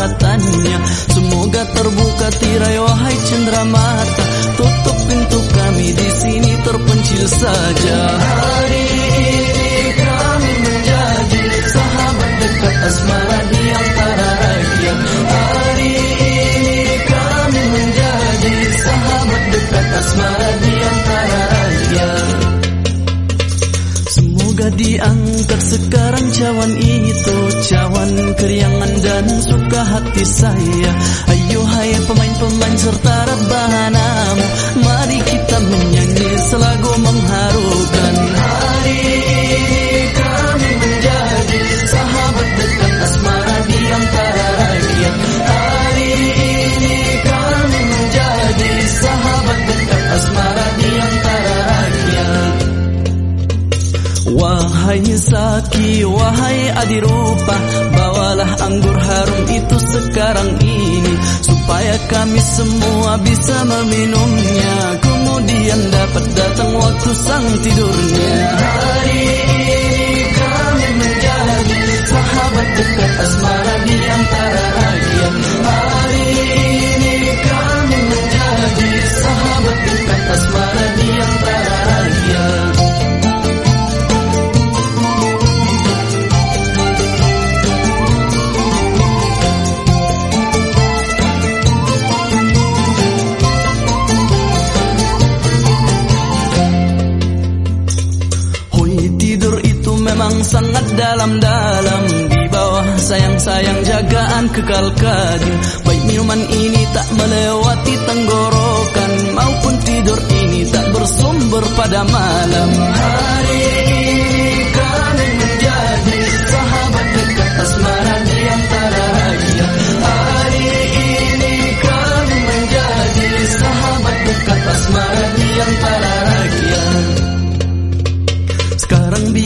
kedekatannya Semoga terbuka tirai wahai cendera mata. Tutup pintu kami di sini terpencil saja diangkat sekarang cawan itu Cawan. Keriangan dan suka hati saya. Ayo hai pemain-pemain serta rebanamu Mari kita menyanyi selagu mengharukan Wahai Saki, wahai Adirupa Bawalah anggur harum itu sekarang ini Supaya kami semua bisa meminumnya. Kemudian dapat datang waktu sang tidurnya. Hari ini kami menjadi sahabat dekat asmara di antara rakyat. Hari ini kami menjadi sahabat dekat asmara sangat dalam-dalam. Di bawah sayang-sayang jagaan kekal kadim. Baik minuman ini tak melewati tenggorokan. Maupun tidur ini tak bersumber pada malam. Hari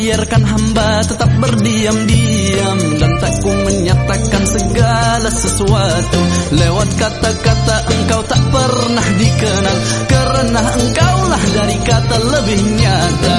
biarkan hamba tetap berdiam-diam Dan takku menyatakan segala sesuatu. Lewat kata-kata engkau tak pernah dikenal Karena engkaulah dari kata lebih nyata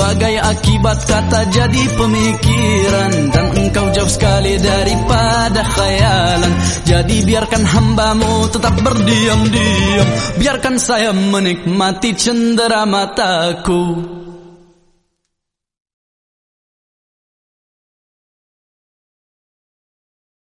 Sebagai akibat kata jadi pemikiran. Dan engkau jauh sekali daripada khayalan. Jadi biarkan hambamu tetap berdiam-diam. Biarkan saya menikmati cendera mataku